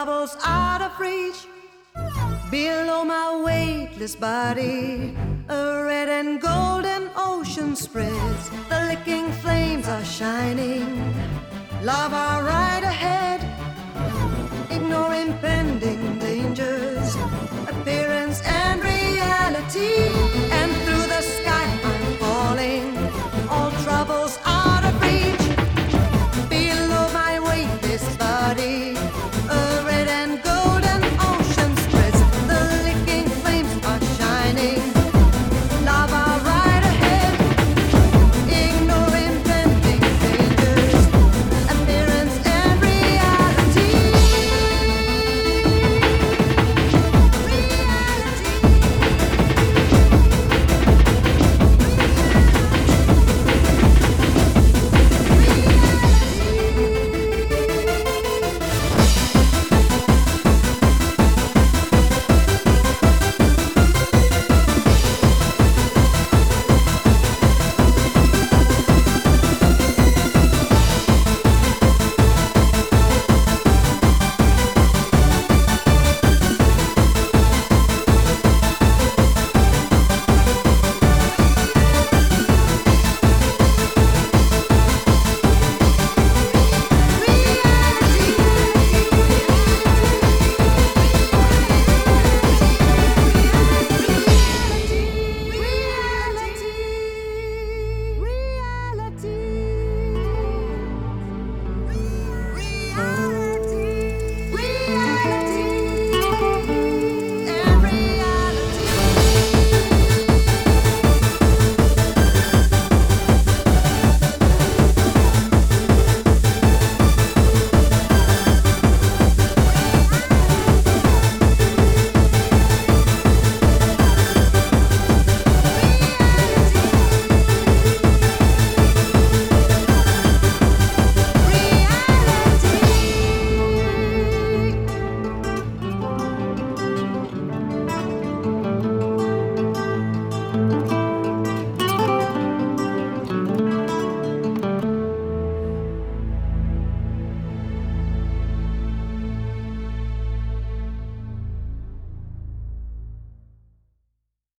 Bubbles out of reach. Below my weightless body, a red and golden ocean spreads. The licking flames are shining. Lava right ahead. Ignore impending dangers,